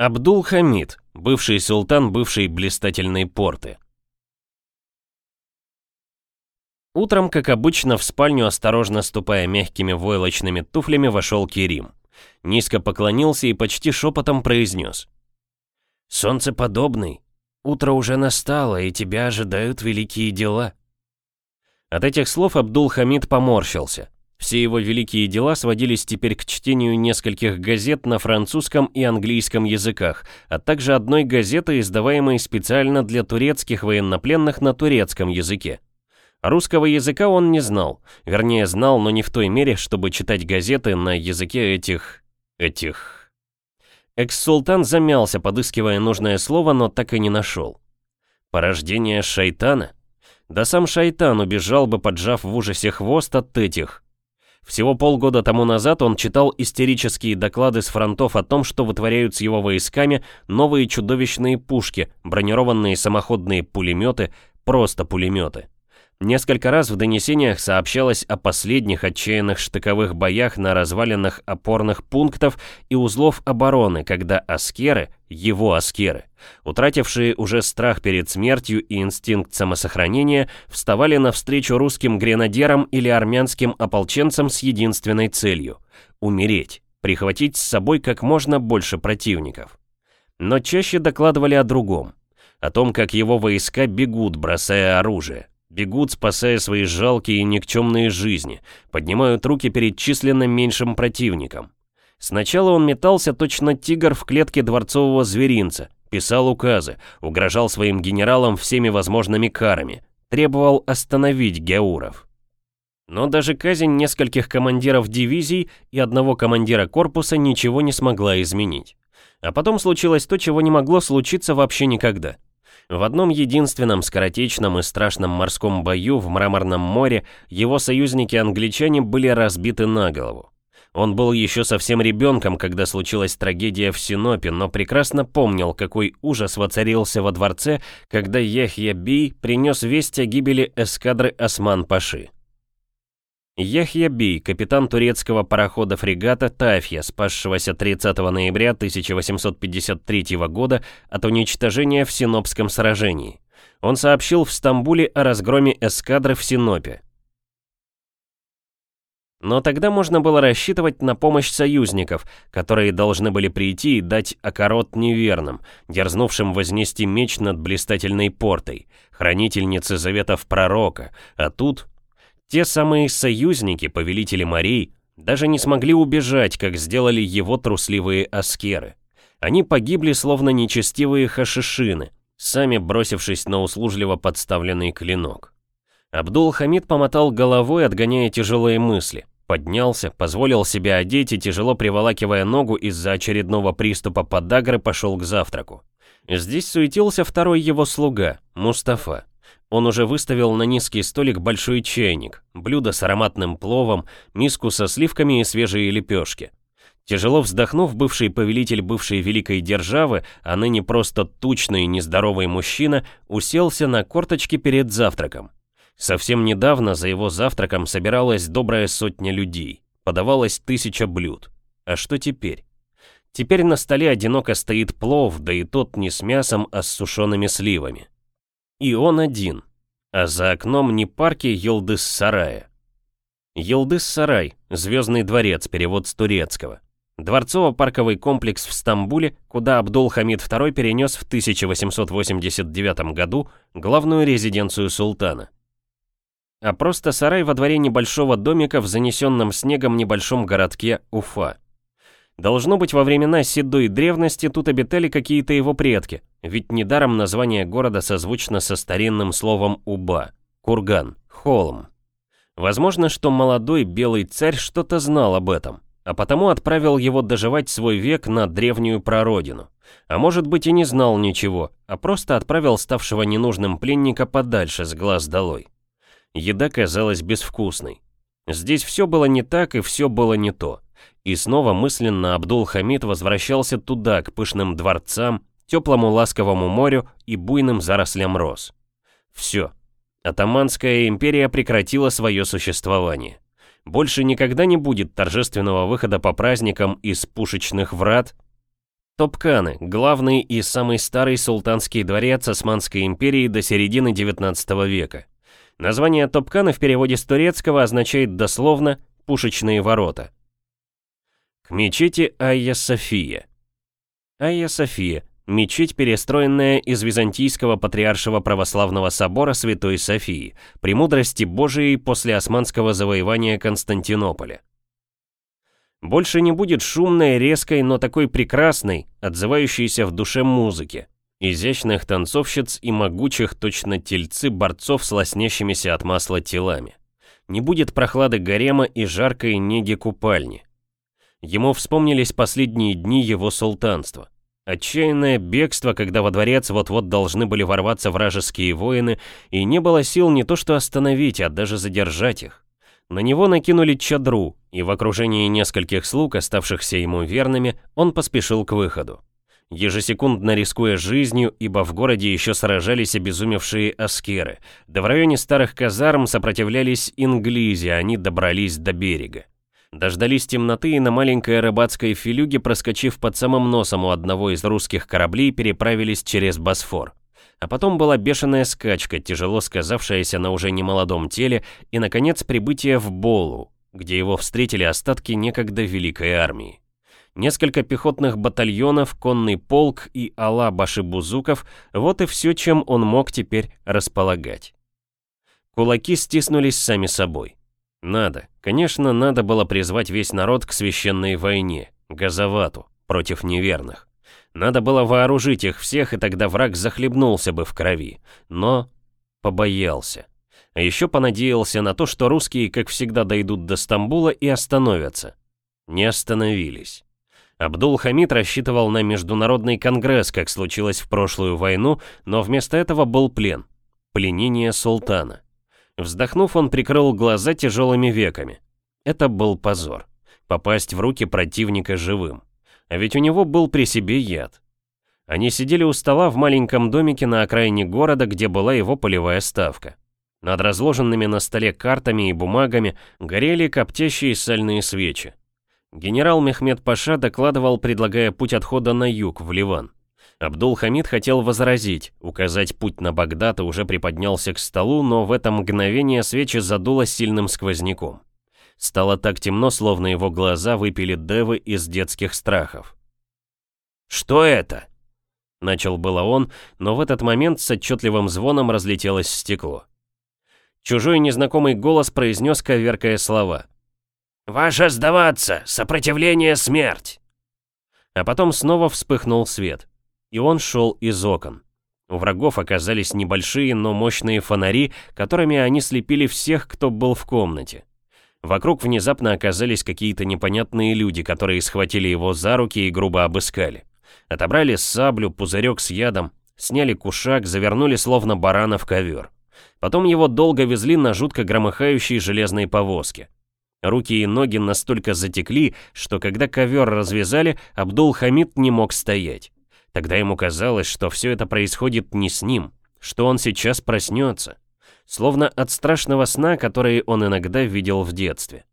Абдул-Хамид, бывший султан бывшей блистательной порты. Утром, как обычно, в спальню, осторожно ступая мягкими войлочными туфлями, вошел Керим. Низко поклонился и почти шепотом произнес. «Солнцеподобный, утро уже настало, и тебя ожидают великие дела». От этих слов Абдул-Хамид поморщился. Все его великие дела сводились теперь к чтению нескольких газет на французском и английском языках, а также одной газеты, издаваемой специально для турецких военнопленных на турецком языке. Русского языка он не знал, вернее знал, но не в той мере, чтобы читать газеты на языке этих... этих... Экс-султан замялся, подыскивая нужное слово, но так и не нашел. Порождение шайтана? Да сам шайтан убежал бы, поджав в ужасе хвост от этих, всего полгода тому назад он читал истерические доклады с фронтов о том, что вытворяют с его войсками новые чудовищные пушки, бронированные самоходные пулеметы, просто пулеметы. Несколько раз в донесениях сообщалось о последних отчаянных штыковых боях на развалинах опорных пунктов и узлов обороны, когда аскеры, его аскеры, утратившие уже страх перед смертью и инстинкт самосохранения, вставали навстречу русским гренадерам или армянским ополченцам с единственной целью – умереть, прихватить с собой как можно больше противников. Но чаще докладывали о другом – о том, как его войска бегут, бросая оружие, Бегут, спасая свои жалкие и никчемные жизни, поднимают руки перед численно меньшим противником. Сначала он метался точно тигр в клетке дворцового зверинца, писал указы, угрожал своим генералам всеми возможными карами, требовал остановить Геуров. Но даже казнь нескольких командиров дивизий и одного командира корпуса ничего не смогла изменить. А потом случилось то, чего не могло случиться вообще никогда – в одном единственном скоротечном и страшном морском бою в Мраморном море его союзники-англичане были разбиты на голову. Он был еще совсем ребенком, когда случилась трагедия в Синопе, но прекрасно помнил, какой ужас воцарился во дворце, когда Яхья Бей принес весть о гибели эскадры Осман-Паши. Яхья Бей, капитан турецкого парохода-фрегата «Тафья», спасшегося 30 ноября 1853 года от уничтожения в Синопском сражении. Он сообщил в Стамбуле о разгроме эскадры в Синопе. Но тогда можно было рассчитывать на помощь союзников, которые должны были прийти и дать окорот неверным, дерзнувшим вознести меч над блистательной портой, хранительницы заветов пророка, а тут те самые союзники, повелители морей, даже не смогли убежать, как сделали его трусливые аскеры. Они погибли, словно нечестивые хашишины, сами бросившись на услужливо подставленный клинок. Абдул-Хамид помотал головой, отгоняя тяжелые мысли. Поднялся, позволил себе одеть и, тяжело приволакивая ногу из-за очередного приступа подагры, пошел к завтраку. Здесь суетился второй его слуга, Мустафа. Он уже выставил на низкий столик большой чайник, блюдо с ароматным пловом, миску со сливками и свежие лепешки. Тяжело вздохнув, бывший повелитель бывшей великой державы, а ныне просто тучный нездоровый мужчина, уселся на корточки перед завтраком. Совсем недавно за его завтраком собиралась добрая сотня людей, подавалось тысяча блюд. А что теперь? Теперь на столе одиноко стоит плов, да и тот не с мясом, а с сушеными сливами. И он один. А за окном не парки Елдыс-Сарая. Елдыс-Сарай, Звездный дворец, перевод с турецкого. Дворцово-парковый комплекс в Стамбуле, куда Абдул-Хамид II перенес в 1889 году главную резиденцию султана. А просто сарай во дворе небольшого домика в занесенном снегом небольшом городке Уфа. Должно быть, во времена седой древности тут обитали какие-то его предки, ведь недаром название города созвучно со старинным словом «уба» — курган, холм. Возможно, что молодой белый царь что-то знал об этом, а потому отправил его доживать свой век на древнюю прародину. А может быть и не знал ничего, а просто отправил ставшего ненужным пленника подальше с глаз долой. Еда казалась безвкусной. Здесь все было не так и все было не то. И снова мысленно Абдул-Хамид возвращался туда, к пышным дворцам, теплому ласковому морю и буйным зарослям роз. Все. Атаманская империя прекратила свое существование. Больше никогда не будет торжественного выхода по праздникам из пушечных врат. Топканы – главный и самый старый султанский дворец Османской империи до середины XIX века. Название Топкана в переводе с турецкого означает дословно «пушечные ворота». Мечети Айя София. Айя София – мечеть, перестроенная из Византийского патриаршего православного собора Святой Софии, премудрости Божией после османского завоевания Константинополя. Больше не будет шумной, резкой, но такой прекрасной, отзывающейся в душе музыки, изящных танцовщиц и могучих точно тельцы борцов с лоснящимися от масла телами. Не будет прохлады гарема и жаркой неги купальни. Ему вспомнились последние дни его султанства. Отчаянное бегство, когда во дворец вот-вот должны были ворваться вражеские воины, и не было сил не то что остановить, а даже задержать их. На него накинули чадру, и в окружении нескольких слуг, оставшихся ему верными, он поспешил к выходу. Ежесекундно рискуя жизнью, ибо в городе еще сражались обезумевшие аскеры, да в районе старых казарм сопротивлялись инглизи, они добрались до берега. Дождались темноты и на маленькой рыбацкой филюге, проскочив под самым носом у одного из русских кораблей, переправились через Босфор. А потом была бешеная скачка, тяжело сказавшаяся на уже немолодом теле, и, наконец, прибытие в Болу, где его встретили остатки некогда великой армии. Несколько пехотных батальонов, конный полк и ала башибузуков – вот и все, чем он мог теперь располагать. Кулаки стиснулись сами собой. Надо, конечно, надо было призвать весь народ к священной войне, газовату, против неверных. Надо было вооружить их всех, и тогда враг захлебнулся бы в крови. Но побоялся. А еще понадеялся на то, что русские, как всегда, дойдут до Стамбула и остановятся. Не остановились. Абдул-Хамид рассчитывал на международный конгресс, как случилось в прошлую войну, но вместо этого был плен. Пленение султана. Вздохнув, он прикрыл глаза тяжелыми веками. Это был позор. Попасть в руки противника живым. А ведь у него был при себе яд. Они сидели у стола в маленьком домике на окраине города, где была его полевая ставка. Над разложенными на столе картами и бумагами горели коптящие сальные свечи. Генерал Мехмед Паша докладывал, предлагая путь отхода на юг, в Ливан. Абдул-Хамид хотел возразить, указать путь на Багдад и уже приподнялся к столу, но в это мгновение свечи задуло сильным сквозняком. Стало так темно, словно его глаза выпили девы из детских страхов. «Что это?» Начал было он, но в этот момент с отчетливым звоном разлетелось стекло. Чужой незнакомый голос произнес коверкая слова. «Ваше сдаваться! Сопротивление смерть!» А потом снова вспыхнул свет, и он шел из окон. У врагов оказались небольшие, но мощные фонари, которыми они слепили всех, кто был в комнате. Вокруг внезапно оказались какие-то непонятные люди, которые схватили его за руки и грубо обыскали. Отобрали саблю, пузырек с ядом, сняли кушак, завернули словно барана в ковер. Потом его долго везли на жутко громыхающей железной повозке. Руки и ноги настолько затекли, что когда ковер развязали, Абдул-Хамид не мог стоять. Тогда ему казалось, что все это происходит не с ним, что он сейчас проснется словно от страшного сна, который он иногда видел в детстве.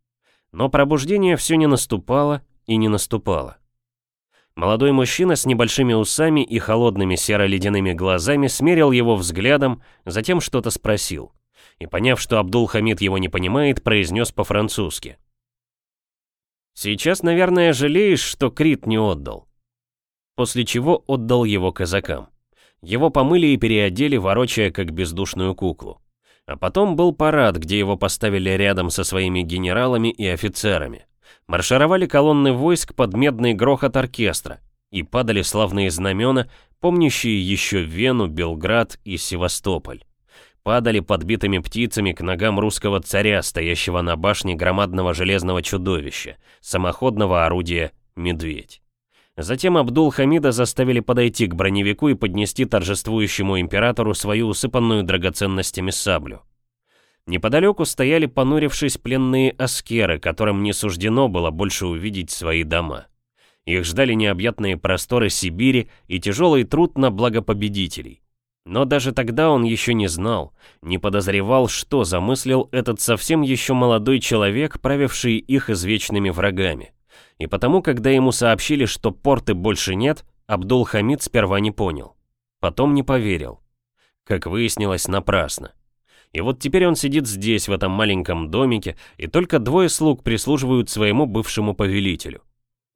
Но пробуждение все не наступало и не наступало. Молодой мужчина с небольшими усами и холодными серо-ледяными глазами смерил его взглядом, затем что-то спросил. И поняв, что Абдул-Хамид его не понимает, произнес по-французски. «Сейчас, наверное, жалеешь, что Крит не отдал». После чего отдал его казакам. Его помыли и переодели, ворочая как бездушную куклу. А потом был парад, где его поставили рядом со своими генералами и офицерами. Маршировали колонны войск под медный грохот оркестра, и падали славные знамена, помнящие еще Вену, Белград и Севастополь. Падали подбитыми птицами к ногам русского царя, стоящего на башне громадного железного чудовища, самоходного орудия «Медведь». Затем Абдул-Хамида заставили подойти к броневику и поднести торжествующему императору свою усыпанную драгоценностями саблю. Неподалеку стояли понурившись пленные аскеры, которым не суждено было больше увидеть свои дома. Их ждали необъятные просторы Сибири и тяжелый труд на благо победителей. Но даже тогда он еще не знал, не подозревал, что замыслил этот совсем еще молодой человек, правивший их извечными врагами. И потому, когда ему сообщили, что порты больше нет, Абдул-Хамид сперва не понял. Потом не поверил. Как выяснилось, напрасно. И вот теперь он сидит здесь, в этом маленьком домике, и только двое слуг прислуживают своему бывшему повелителю.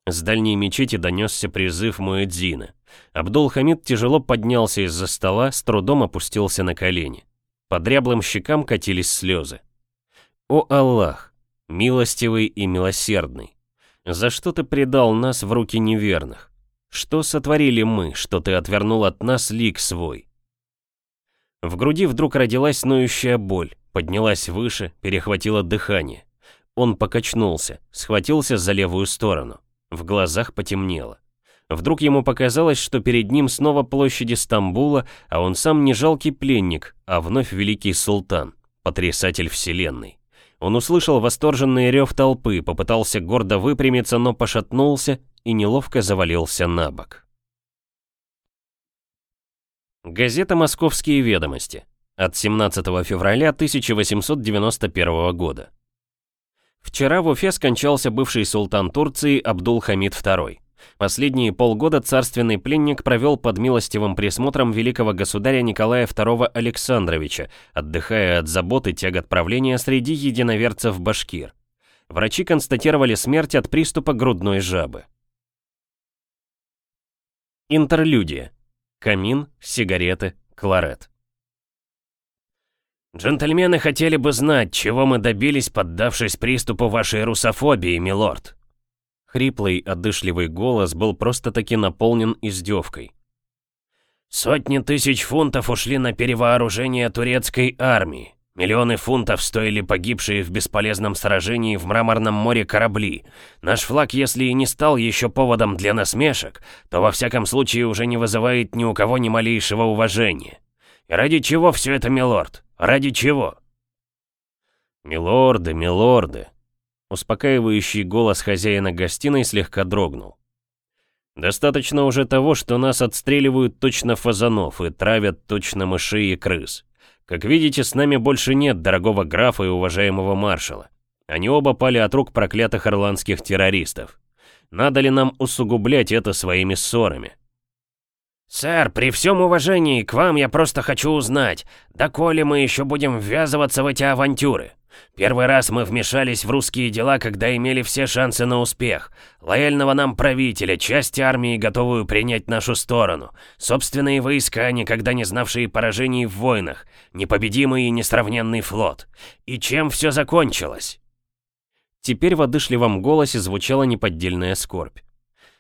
С дальней мечети донесся призыв Муэдзина. Абдул-Хамид тяжело поднялся из-за стола, с трудом опустился на колени. По дряблым щекам катились слезы. «О Аллах, милостивый и милосердный, за что ты предал нас в руки неверных? Что сотворили мы, что ты отвернул от нас лик свой?» В груди вдруг родилась ноющая боль, поднялась выше, перехватила дыхание. Он покачнулся, схватился за левую сторону. В глазах потемнело. Вдруг ему показалось, что перед ним снова площади Стамбула, а он сам не жалкий пленник, а вновь великий султан, потрясатель вселенной. Он услышал восторженный рев толпы, попытался гордо выпрямиться, но пошатнулся и неловко завалился на бок. Газета «Московские ведомости» от 17 февраля 1891 года. Вчера в Уфе скончался бывший султан Турции Абдул-Хамид II. Последние полгода царственный пленник провел под милостивым присмотром великого государя Николая II Александровича, отдыхая от забот и тягот правления среди единоверцев башкир. Врачи констатировали смерть от приступа грудной жабы. Интерлюдия. Камин, сигареты, кларет. «Джентльмены хотели бы знать, чего мы добились, поддавшись приступу вашей русофобии, милорд». Хриплый, одышливый голос был просто-таки наполнен издевкой. «Сотни тысяч фунтов ушли на перевооружение турецкой армии. Миллионы фунтов стоили погибшие в бесполезном сражении в Мраморном море корабли. Наш флаг, если и не стал еще поводом для насмешек, то во всяком случае уже не вызывает ни у кого ни малейшего уважения. И ради чего все это, милорд? Ради чего?» «Милорды, милорды!» Успокаивающий голос хозяина гостиной слегка дрогнул. «Достаточно уже того, что нас отстреливают точно фазанов и травят точно мышей и крыс. Как видите, с нами больше нет дорогого графа и уважаемого маршала. Они оба пали от рук проклятых ирландских террористов. Надо ли нам усугублять это своими ссорами? «Сэр, при всем уважении к вам я просто хочу узнать, доколе мы еще будем ввязываться в эти авантюры? Первый раз мы вмешались в русские дела, когда имели все шансы на успех. Лояльного нам правителя, часть армии, готовую принять нашу сторону. Собственные войска, никогда не знавшие поражений в войнах. Непобедимый и несравненный флот. И чем все закончилось? Теперь в одышливом голосе звучала неподдельная скорбь.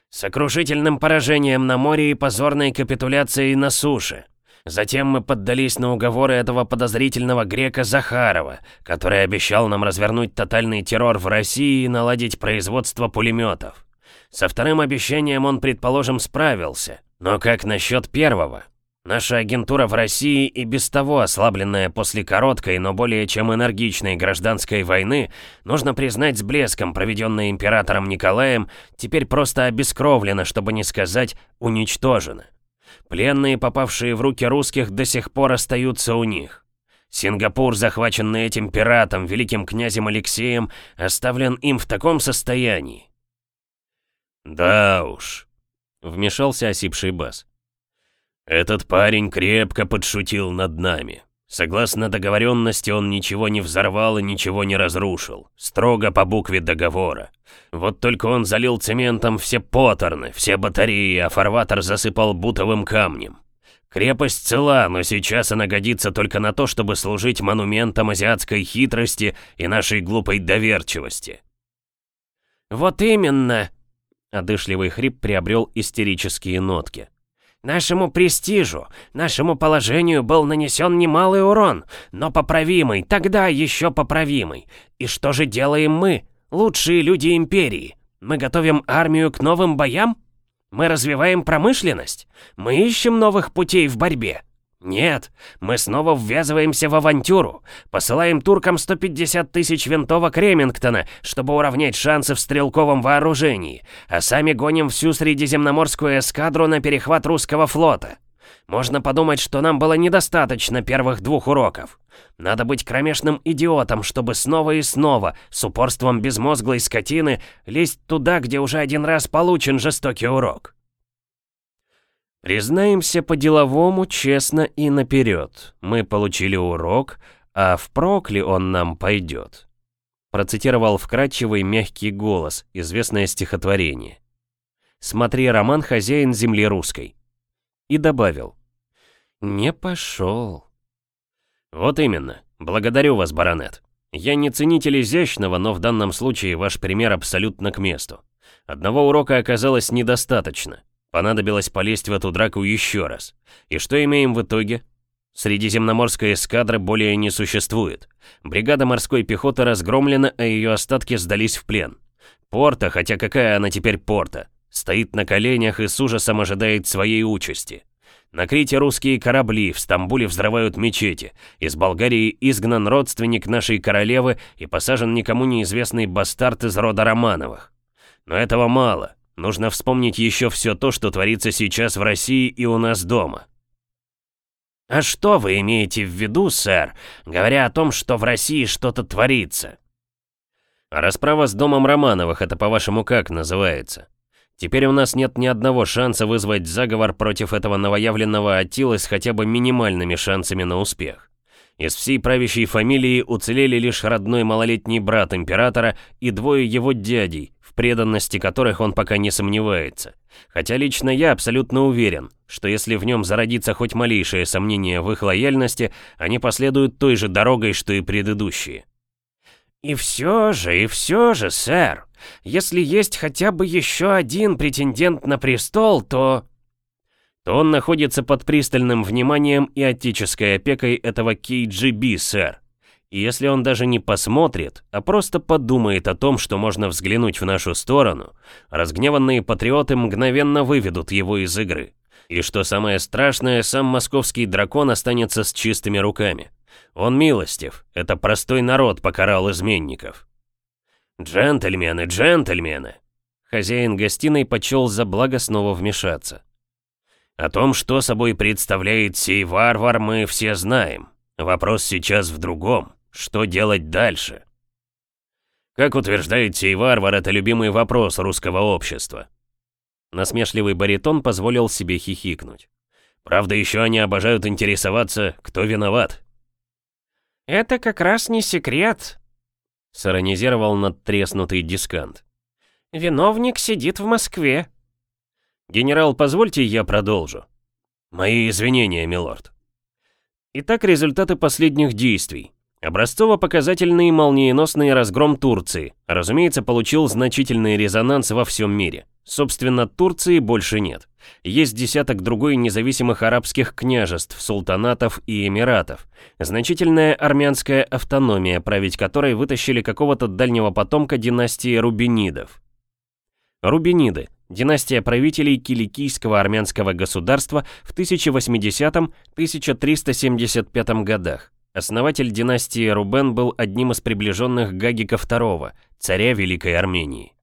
Сокрушительным поражением на море и позорной капитуляцией на суше. Затем мы поддались на уговоры этого подозрительного грека Захарова, который обещал нам развернуть тотальный террор в России и наладить производство пулеметов. Со вторым обещанием он, предположим, справился. Но как насчет первого? Наша агентура в России и без того ослабленная после короткой, но более чем энергичной гражданской войны, нужно признать с блеском, проведенной императором Николаем, теперь просто обескровлена, чтобы не сказать уничтожена. Пленные, попавшие в руки русских, до сих пор остаются у них. Сингапур, захваченный этим пиратом, великим князем Алексеем, оставлен им в таком состоянии. «Да уж», — вмешался осипший бас. «Этот парень крепко подшутил над нами. Согласно договоренности, он ничего не взорвал и ничего не разрушил. Строго по букве договора. Вот только он залил цементом все поторны, все батареи, а фарватер засыпал бутовым камнем. Крепость цела, но сейчас она годится только на то, чтобы служить монументом азиатской хитрости и нашей глупой доверчивости. «Вот именно!» — одышливый хрип приобрел истерические нотки. Нашему престижу, нашему положению был нанесен немалый урон, но поправимый, тогда еще поправимый. И что же делаем мы, лучшие люди империи? Мы готовим армию к новым боям? Мы развиваем промышленность? Мы ищем новых путей в борьбе? Нет, мы снова ввязываемся в авантюру. Посылаем туркам 150 тысяч винтовок Ремингтона, чтобы уравнять шансы в стрелковом вооружении, а сами гоним всю средиземноморскую эскадру на перехват русского флота. Можно подумать, что нам было недостаточно первых двух уроков. Надо быть кромешным идиотом, чтобы снова и снова, с упорством безмозглой скотины, лезть туда, где уже один раз получен жестокий урок. Признаемся по-деловому, честно и наперед. Мы получили урок, а впрок ли он нам пойдет? Процитировал вкрадчивый мягкий голос, известное стихотворение. Смотри роман «Хозяин земли русской». И добавил. Не пошел. Вот именно. Благодарю вас, баронет. Я не ценитель изящного, но в данном случае ваш пример абсолютно к месту. Одного урока оказалось недостаточно. Понадобилось полезть в эту драку еще раз. И что имеем в итоге? Средиземноморской эскадры более не существует. Бригада морской пехоты разгромлена, а ее остатки сдались в плен. Порта, хотя какая она теперь порта, стоит на коленях и с ужасом ожидает своей участи. На Крите русские корабли, в Стамбуле взрывают мечети. Из Болгарии изгнан родственник нашей королевы и посажен никому неизвестный бастард из рода Романовых. Но этого мало. Нужно вспомнить еще все то, что творится сейчас в России и у нас дома. «А что вы имеете в виду, сэр, говоря о том, что в России что-то творится?» А расправа с домом Романовых, это по-вашему как называется? Теперь у нас нет ни одного шанса вызвать заговор против этого новоявленного Атилы с хотя бы минимальными шансами на успех. Из всей правящей фамилии уцелели лишь родной малолетний брат императора и двое его дядей, преданности которых он пока не сомневается. Хотя лично я абсолютно уверен, что если в нем зародится хоть малейшее сомнение в их лояльности, они последуют той же дорогой, что и предыдущие. «И все же, и все же, сэр, если есть хотя бы еще один претендент на престол, то...» то он находится под пристальным вниманием и отеческой опекой этого KGB, сэр. И если он даже не посмотрит, а просто подумает о том, что можно взглянуть в нашу сторону, разгневанные патриоты мгновенно выведут его из игры. И что самое страшное, сам московский дракон останется с чистыми руками. Он милостив, это простой народ покарал изменников. «Джентльмены, джентльмены!» Хозяин гостиной почел за благо снова вмешаться. «О том, что собой представляет сей варвар, мы все знаем. Вопрос сейчас в другом. Что делать дальше?» Как утверждает сей варвар, это любимый вопрос русского общества. Насмешливый баритон позволил себе хихикнуть. Правда, еще они обожают интересоваться, кто виноват. «Это как раз не секрет», Сиронизировал надтреснутый дискант. «Виновник сидит в Москве». «Генерал, позвольте я продолжу». «Мои извинения, милорд». Итак, результаты последних действий. Образцово-показательный молниеносный разгром Турции, разумеется, получил значительный резонанс во всем мире. Собственно, Турции больше нет. Есть десяток другой независимых арабских княжеств, султанатов и эмиратов. Значительная армянская автономия, править которой вытащили какого-то дальнего потомка династии Рубинидов. Рубиниды – династия правителей киликийского армянского государства в 1080-1375 годах. Основатель династии Рубен был одним из приближенных Гагика II, царя Великой Армении.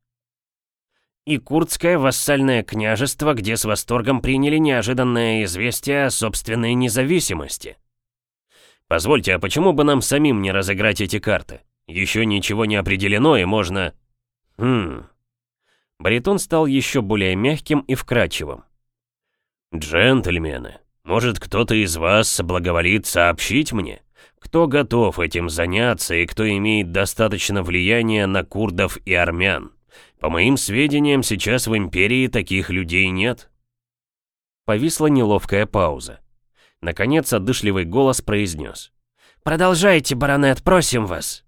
И Курдское вассальное княжество, где с восторгом приняли неожиданное известие о собственной независимости. Позвольте, а почему бы нам самим не разыграть эти карты? Еще ничего не определено и можно... Хм... Баритон стал еще более мягким и вкрадчивым. «Джентльмены, может кто-то из вас соблаговолит сообщить мне, кто готов этим заняться и кто имеет достаточно влияния на курдов и армян? По моим сведениям, сейчас в империи таких людей нет. Повисла неловкая пауза. Наконец, одышливый голос произнес. «Продолжайте, баронет, просим вас».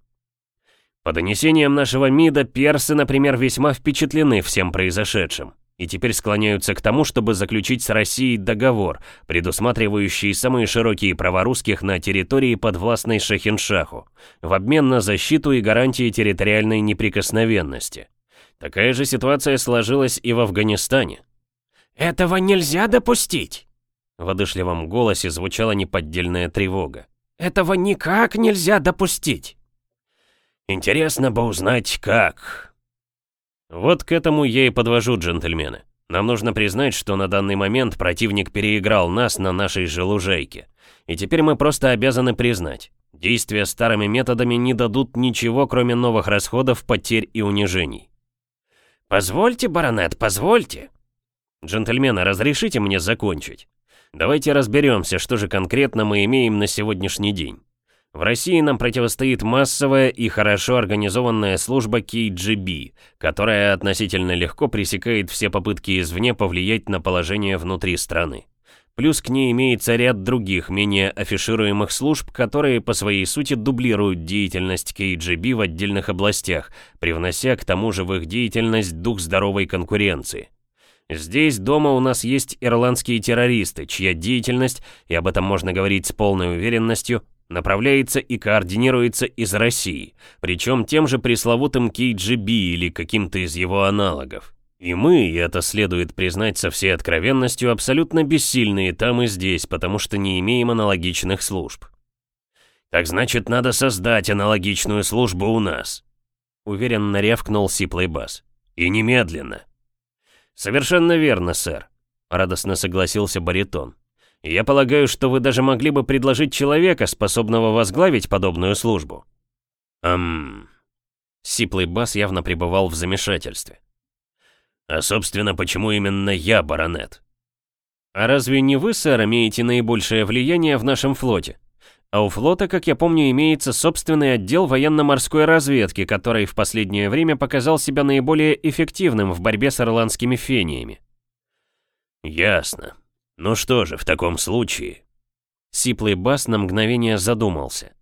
По донесениям нашего МИДа, персы, например, весьма впечатлены всем произошедшим и теперь склоняются к тому, чтобы заключить с Россией договор, предусматривающий самые широкие права русских на территории подвластной Шахиншаху, в обмен на защиту и гарантии территориальной неприкосновенности. Такая же ситуация сложилась и в Афганистане. «Этого нельзя допустить!» В одышливом голосе звучала неподдельная тревога. «Этого никак нельзя допустить!» «Интересно бы узнать, как...» Вот к этому я и подвожу, джентльмены. Нам нужно признать, что на данный момент противник переиграл нас на нашей же лужайке. И теперь мы просто обязаны признать, действия старыми методами не дадут ничего, кроме новых расходов, потерь и унижений. «Позвольте, баронет, позвольте!» Джентльмены, разрешите мне закончить? Давайте разберемся, что же конкретно мы имеем на сегодняшний день. В России нам противостоит массовая и хорошо организованная служба KGB, которая относительно легко пресекает все попытки извне повлиять на положение внутри страны. Плюс к ней имеется ряд других, менее афишируемых служб, которые по своей сути дублируют деятельность KGB в отдельных областях, привнося к тому же в их деятельность дух здоровой конкуренции. Здесь дома у нас есть ирландские террористы, чья деятельность, и об этом можно говорить с полной уверенностью, направляется и координируется из России, причем тем же пресловутым KGB или каким-то из его аналогов. И мы, и это следует признать со всей откровенностью, абсолютно бессильные там и здесь, потому что не имеем аналогичных служб. «Так значит, надо создать аналогичную службу у нас», — уверенно рявкнул сиплый бас. «И немедленно». «Совершенно верно, сэр», — радостно согласился баритон. Я полагаю, что вы даже могли бы предложить человека, способного возглавить подобную службу. Эм... Сиплый бас явно пребывал в замешательстве. А собственно, почему именно я, баронет? А разве не вы, сэр, имеете наибольшее влияние в нашем флоте? А у флота, как я помню, имеется собственный отдел военно-морской разведки, который в последнее время показал себя наиболее эффективным в борьбе с ирландскими фениями. Ясно. «Ну что же, в таком случае...» Сиплый бас на мгновение задумался.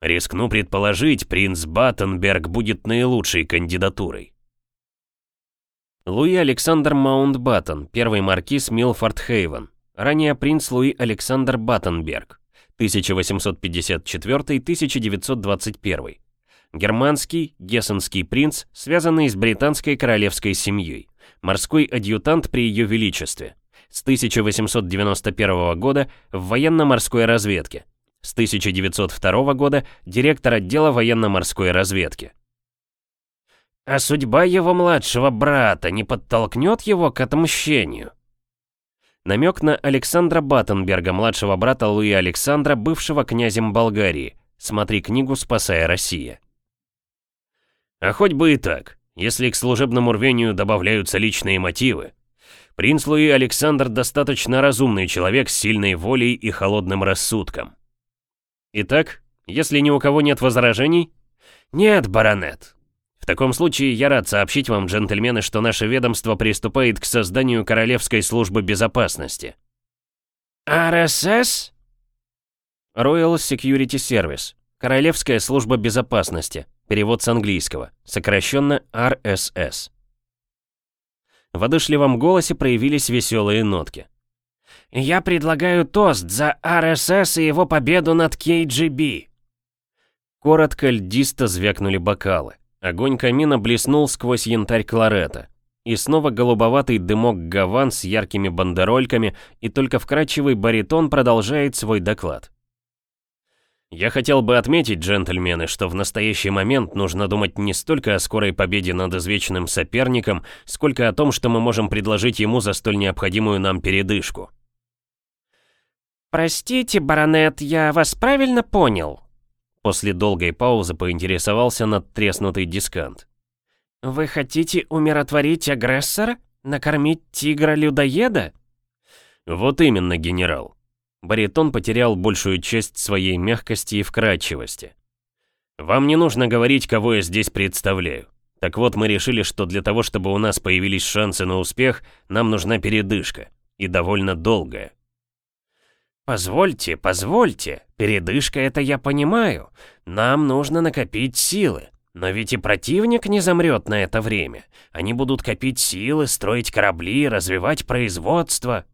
«Рискну предположить, принц Баттенберг будет наилучшей кандидатурой». Луи Александр Маунтбаттен, первый маркиз Милфорд Хейвен, ранее принц Луи Александр Баттенберг, 1854-1921. Германский, гессенский принц, связанный с британской королевской семьей, морской адъютант при ее величестве, с 1891 года в военно-морской разведке, с 1902 года директор отдела военно-морской разведки. А судьба его младшего брата не подтолкнет его к отмщению? Намек на Александра Баттенберга, младшего брата Луи Александра, бывшего князем Болгарии. Смотри книгу «Спасая Россия». А хоть бы и так, если к служебному рвению добавляются личные мотивы, Принц Луи Александр достаточно разумный человек с сильной волей и холодным рассудком. Итак, если ни у кого нет возражений... Нет, баронет. В таком случае я рад сообщить вам, джентльмены, что наше ведомство приступает к созданию Королевской службы безопасности. РСС? Royal Security Service. Королевская служба безопасности. Перевод с английского. Сокращенно RSS. В одышливом голосе проявились веселые нотки. «Я предлагаю тост за РСС и его победу над КГБ!» Коротко льдисто звякнули бокалы. Огонь камина блеснул сквозь янтарь кларета. И снова голубоватый дымок гаван с яркими бандерольками, и только вкрадчивый баритон продолжает свой доклад. Я хотел бы отметить, джентльмены, что в настоящий момент нужно думать не столько о скорой победе над извечным соперником, сколько о том, что мы можем предложить ему за столь необходимую нам передышку. «Простите, баронет, я вас правильно понял?» После долгой паузы поинтересовался надтреснутый дискант. «Вы хотите умиротворить агрессора? Накормить тигра-людоеда?» «Вот именно, генерал. Баритон потерял большую часть своей мягкости и вкрадчивости. «Вам не нужно говорить, кого я здесь представляю. Так вот, мы решили, что для того, чтобы у нас появились шансы на успех, нам нужна передышка. И довольно долгая. «Позвольте, позвольте, передышка это я понимаю. Нам нужно накопить силы. Но ведь и противник не замрет на это время. Они будут копить силы, строить корабли, развивать производство».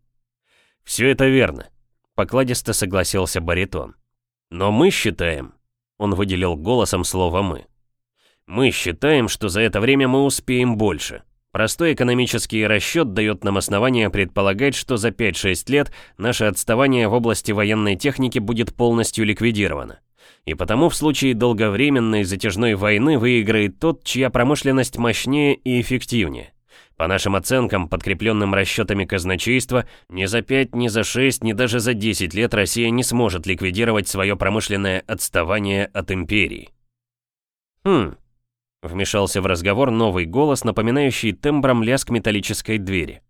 «Все это верно. Покладисто согласился баритон. Но мы считаем, он выделил голосом слово «мы». Мы считаем, что за это время мы успеем больше. Простой экономический расчет дает нам основание предполагать, что за 5-6 лет наше отставание в области военной техники будет полностью ликвидировано. И потому в случае долговременной затяжной войны выиграет тот, чья промышленность мощнее и эффективнее. По нашим оценкам, подкрепленным расчетами казначейства, ни за 5, ни за 6, ни даже за 10 лет Россия не сможет ликвидировать свое промышленное отставание от империи. Хм, вмешался в разговор новый голос, напоминающий тембром лязг металлической двери.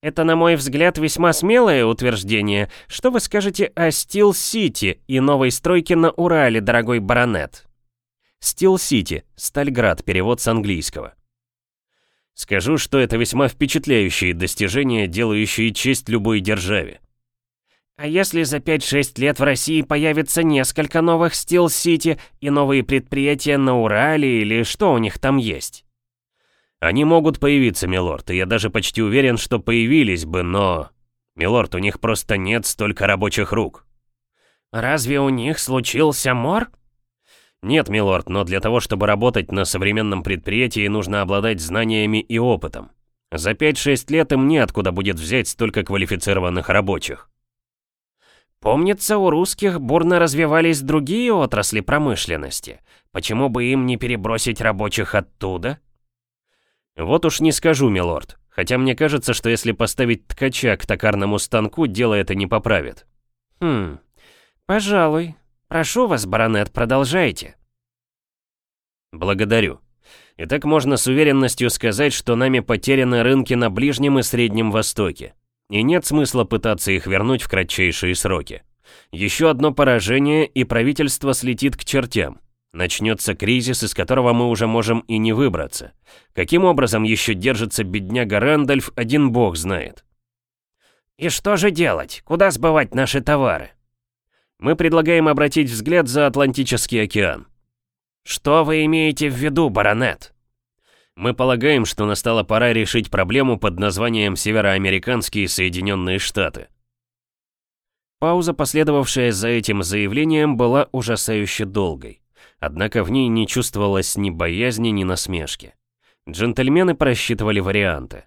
Это, на мой взгляд, весьма смелое утверждение. Что вы скажете о Стил-Сити и новой стройке на Урале, дорогой баронет? Стил-Сити, Стальград, перевод с английского. Скажу, что это весьма впечатляющие достижения, делающие честь любой державе. А если за 5-6 лет в России появится несколько новых Стил-Сити и новые предприятия на Урале или что у них там есть? Они могут появиться, милорд, и я даже почти уверен, что появились бы, но... Милорд, у них просто нет столько рабочих рук. Разве у них случился мор? Нет, милорд, но для того, чтобы работать на современном предприятии, нужно обладать знаниями и опытом. За 5-6 лет им неоткуда будет взять столько квалифицированных рабочих. Помнится, у русских бурно развивались другие отрасли промышленности. Почему бы им не перебросить рабочих оттуда? Вот уж не скажу, милорд. Хотя мне кажется, что если поставить ткача к токарному станку, дело это не поправит. Хм, пожалуй. Прошу вас, баронет, продолжайте. Благодарю. Итак, можно с уверенностью сказать, что нами потеряны рынки на Ближнем и Среднем Востоке. И нет смысла пытаться их вернуть в кратчайшие сроки. Еще одно поражение, и правительство слетит к чертям. Начнется кризис, из которого мы уже можем и не выбраться. Каким образом еще держится бедняга Рэндальф, один бог знает. И что же делать? Куда сбывать наши товары? Мы предлагаем обратить взгляд за Атлантический океан. Что вы имеете в виду, баронет? Мы полагаем, что настала пора решить проблему под названием Североамериканские Соединенные Штаты. Пауза, последовавшая за этим заявлением, была ужасающе долгой. Однако в ней не чувствовалось ни боязни, ни насмешки. Джентльмены просчитывали варианты.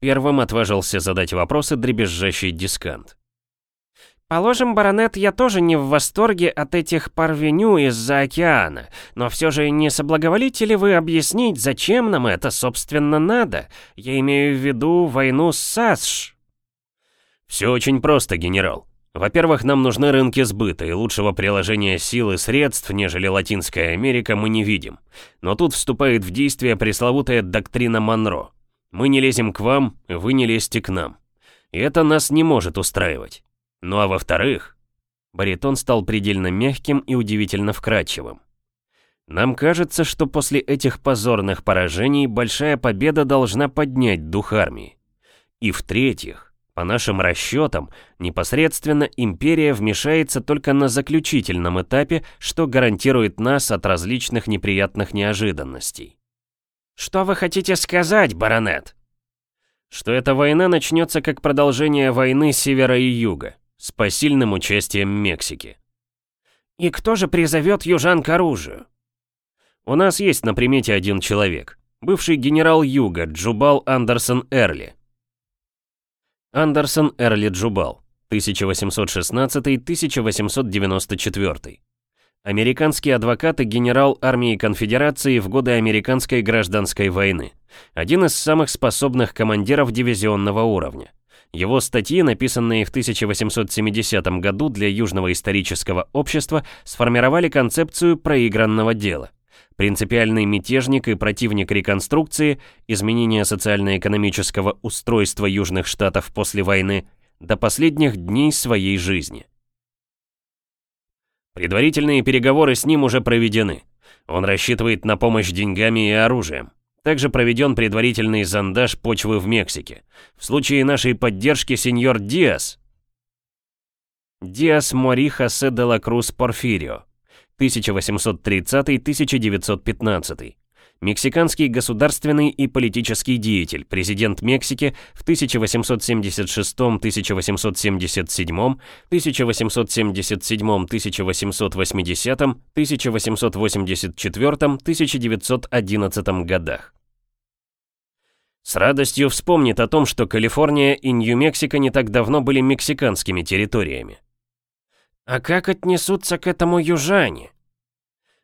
Первым отважился задать вопросы дребезжащий дискант. Положим, баронет, я тоже не в восторге от этих парвеню из-за океана, но все же не соблаговолите ли вы объяснить, зачем нам это, собственно, надо? Я имею в виду войну с САСШ. Все очень просто, генерал. Во-первых, нам нужны рынки сбыта, и лучшего приложения сил и средств, нежели Латинская Америка, мы не видим. Но тут вступает в действие пресловутая доктрина Монро. Мы не лезем к вам, вы не лезьте к нам. И это нас не может устраивать. Ну а во-вторых, баритон стал предельно мягким и удивительно вкрадчивым. Нам кажется, что после этих позорных поражений большая победа должна поднять дух армии. И в-третьих, по нашим расчетам, непосредственно империя вмешается только на заключительном этапе, что гарантирует нас от различных неприятных неожиданностей. Что вы хотите сказать, баронет? Что эта война начнется как продолжение войны севера и юга, с посильным участием Мексики. И кто же призовет южан к оружию? У нас есть на примете один человек, бывший генерал Юга Джубал Андерсон Эрли, Андерсон Эрли Джубал, 1816-1894. Американский адвокат и генерал армии конфедерации в годы Американской гражданской войны. Один из самых способных командиров дивизионного уровня. Его статьи, написанные в 1870 году для Южного исторического общества, сформировали концепцию проигранного дела принципиальный мятежник и противник реконструкции, изменения социально-экономического устройства Южных Штатов после войны, до последних дней своей жизни. Предварительные переговоры с ним уже проведены. Он рассчитывает на помощь деньгами и оружием. Также проведен предварительный зондаж почвы в Мексике. В случае нашей поддержки сеньор Диас... Диас Мори Хосе де ла Круз Порфирио, 1830-1915. Мексиканский государственный и политический деятель, президент Мексики в 1876-1877, 1877-1880, 1884-1911 годах. С радостью вспомнит о том, что Калифорния и Нью-Мексико не так давно были мексиканскими территориями. А как отнесутся к этому южане?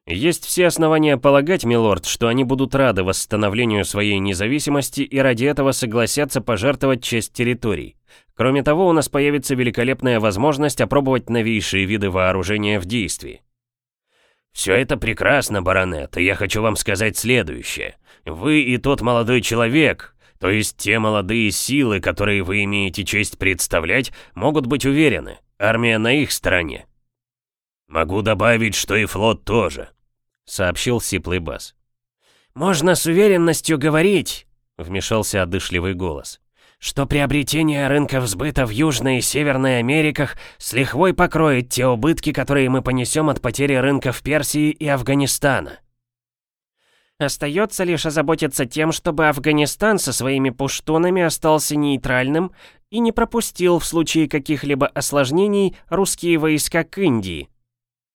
Есть все основания полагать, милорд, что они будут рады восстановлению своей независимости и ради этого согласятся пожертвовать часть территорий. Кроме того, у нас появится великолепная возможность опробовать новейшие виды вооружения в действии. Все это прекрасно, баронет, и я хочу вам сказать следующее. Вы и тот молодой человек, То есть те молодые силы, которые вы имеете честь представлять, могут быть уверены, армия на их стороне. Могу добавить, что и флот тоже, сообщил сиплый бас. Можно с уверенностью говорить, вмешался одышливый голос что приобретение рынков сбыта в Южной и Северной Америках с лихвой покроет те убытки, которые мы понесем от потери рынков Персии и Афганистана. Остается лишь озаботиться тем, чтобы Афганистан со своими пуштунами остался нейтральным и не пропустил в случае каких-либо осложнений русские войска к Индии,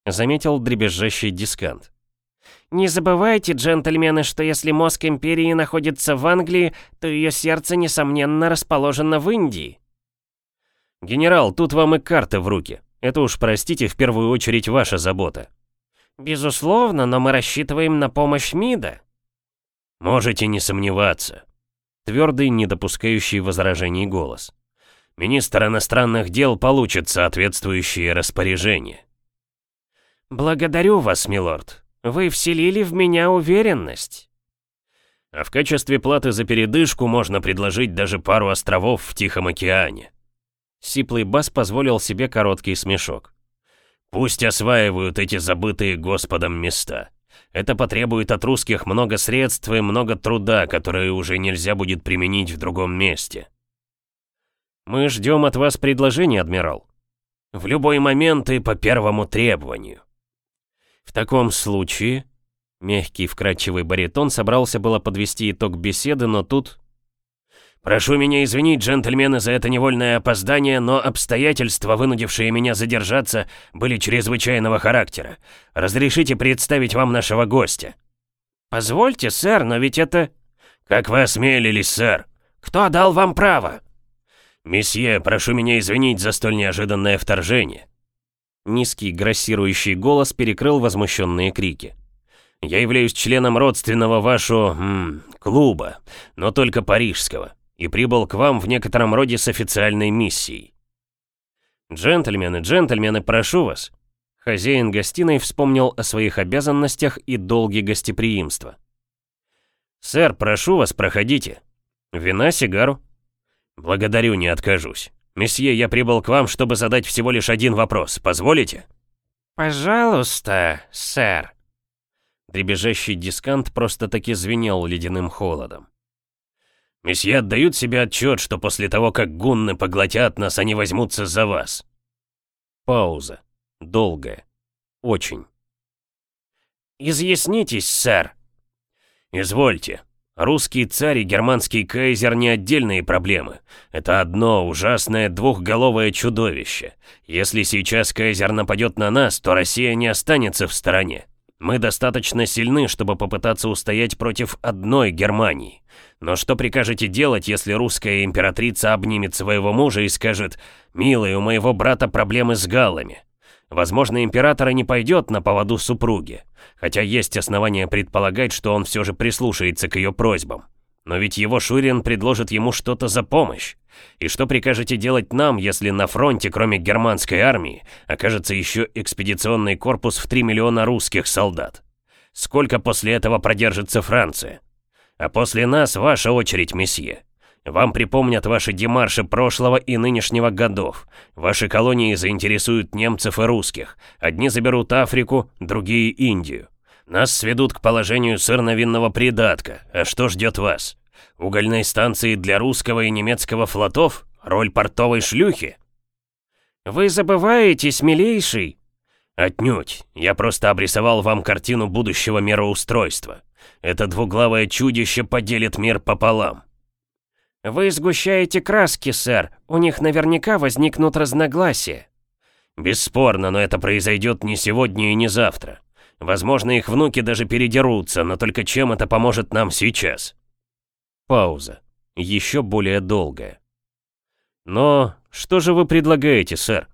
заметил дребезжащий дискант. Не забывайте, джентльмены, что если мозг Империи находится в Англии, то ее сердце, несомненно, расположено в Индии. Генерал, тут вам и карты в руки. Это уж, простите, в первую очередь ваша забота. Безусловно, но мы рассчитываем на помощь МИДа. Можете не сомневаться. Твердый, не допускающий возражений голос. Министр иностранных дел получит соответствующие распоряжения. Благодарю вас, милорд. Вы вселили в меня уверенность. А в качестве платы за передышку можно предложить даже пару островов в Тихом океане. Сиплый бас позволил себе короткий смешок. Пусть осваивают эти забытые Господом места. Это потребует от русских много средств и много труда, которые уже нельзя будет применить в другом месте. Мы ждем от вас предложений, адмирал. В любой момент и по первому требованию. В таком случае... Мягкий вкрадчивый баритон собрался было подвести итог беседы, но тут... «Прошу меня извинить, джентльмены, за это невольное опоздание, но обстоятельства, вынудившие меня задержаться, были чрезвычайного характера. Разрешите представить вам нашего гостя?» «Позвольте, сэр, но ведь это...» «Как вы осмелились, сэр?» «Кто дал вам право?» «Месье, прошу меня извинить за столь неожиданное вторжение. Низкий грассирующий голос перекрыл возмущенные крики. «Я являюсь членом родственного вашего... М, клуба, но только парижского, и прибыл к вам в некотором роде с официальной миссией». «Джентльмены, джентльмены, прошу вас!» Хозяин гостиной вспомнил о своих обязанностях и долге гостеприимства. «Сэр, прошу вас, проходите. Вина, сигару?» «Благодарю, не откажусь». «Месье, я прибыл к вам, чтобы задать всего лишь один вопрос. Позволите?» «Пожалуйста, сэр». Дребезжащий дискант просто-таки звенел ледяным холодом. «Месье отдают себе отчет, что после того, как гунны поглотят нас, они возьмутся за вас». Пауза. Долгая. Очень. «Изъяснитесь, сэр». «Извольте. Русский царь и германский кайзер не отдельные проблемы. Это одно ужасное двухголовое чудовище. Если сейчас кайзер нападет на нас, то Россия не останется в стороне. Мы достаточно сильны, чтобы попытаться устоять против одной Германии. Но что прикажете делать, если русская императрица обнимет своего мужа и скажет «Милый, у моего брата проблемы с галлами»? Возможно, император и не пойдет на поводу супруги, хотя есть основания предполагать, что он все же прислушается к ее просьбам. Но ведь его Шурин предложит ему что-то за помощь. И что прикажете делать нам, если на фронте, кроме германской армии, окажется еще экспедиционный корпус в 3 миллиона русских солдат? Сколько после этого продержится Франция? А после нас ваша очередь, месье. Вам припомнят ваши демарши прошлого и нынешнего годов. Ваши колонии заинтересуют немцев и русских. Одни заберут Африку, другие Индию. Нас сведут к положению сырновинного придатка. А что ждет вас? Угольной станции для русского и немецкого флотов? Роль портовой шлюхи? Вы забываете, смелейший. Отнюдь. Я просто обрисовал вам картину будущего мироустройства. Это двуглавое чудище поделит мир пополам. «Вы сгущаете краски, сэр. У них наверняка возникнут разногласия». «Бесспорно, но это произойдет не сегодня и не завтра. Возможно, их внуки даже передерутся, но только чем это поможет нам сейчас?» Пауза. Еще более долгая. «Но что же вы предлагаете, сэр?»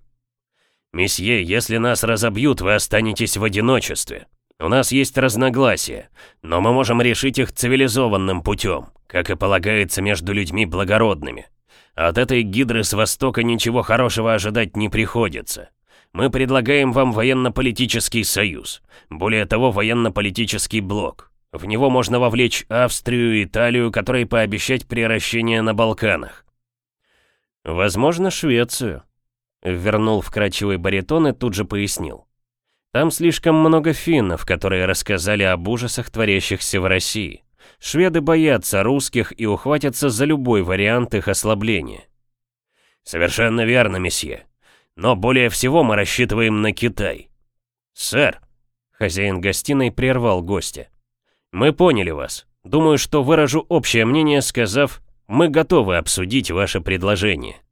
«Месье, если нас разобьют, вы останетесь в одиночестве. У нас есть разногласия, но мы можем решить их цивилизованным путем, как и полагается между людьми благородными. От этой гидры с Востока ничего хорошего ожидать не приходится. Мы предлагаем вам военно-политический союз, более того, военно-политический блок. В него можно вовлечь Австрию и Италию, которые пообещать приращение на Балканах. Возможно, Швецию. Вернул вкрадчивый баритон и тут же пояснил. Там слишком много финнов, которые рассказали об ужасах, творящихся в России. Шведы боятся русских и ухватятся за любой вариант их ослабления. Совершенно верно, месье. Но более всего мы рассчитываем на Китай. Сэр, хозяин гостиной прервал гостя. Мы поняли вас. Думаю, что выражу общее мнение, сказав, мы готовы обсудить ваше предложение.